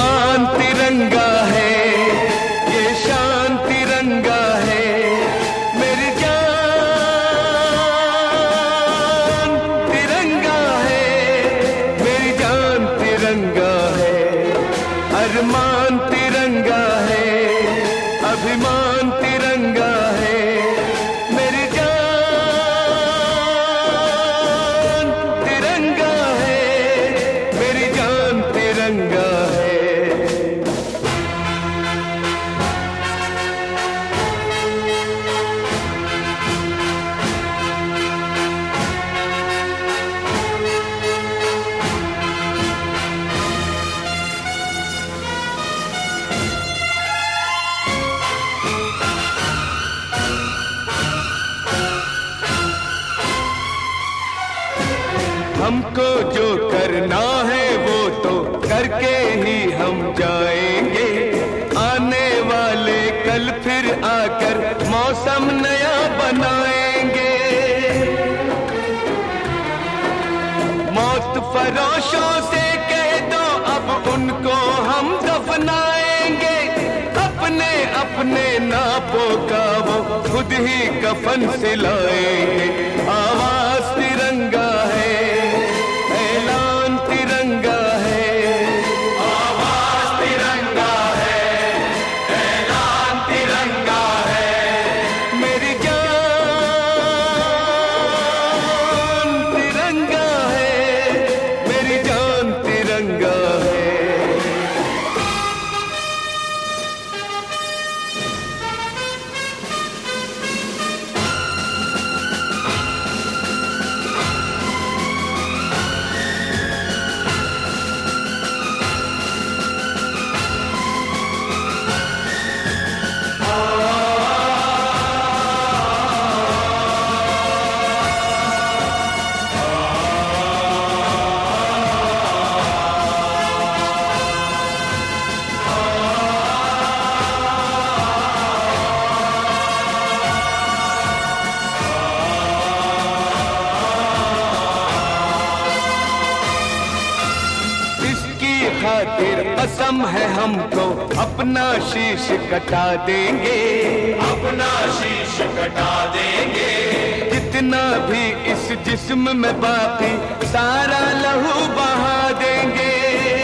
आन तिरंगा है, ये शान तिरंगा है, मेरी जान तिरंगा है, मेरी जान तिरंगा है अरमान तिरंगा है अभिमान तिरंगा हमको जो करना है वो तो करके ही हम जाएँगे। आने वाले कल फिर आकर मौसम नया बनाएँगे। मौत फरोशों से कह दो, अब उनको हम दफनाएँगे। अपने अपने नापों का वो खुद ही कफन सिलाएँगे। खातिर कसम है हमको अपना शीश कटा देंगे। अपना शीश कटा देंगे। जितना भी इस जिस्म में बाकी सारा लहू बहा देंगे।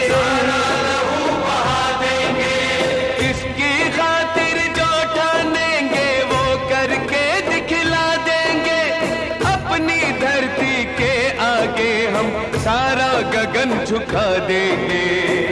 सारा लहू बहा देंगे। इसकी खातिर जो ठानेंगे वो करके दिखला देंगे। अपनी धरती के आगे हम सारा गगन झुका देंगे।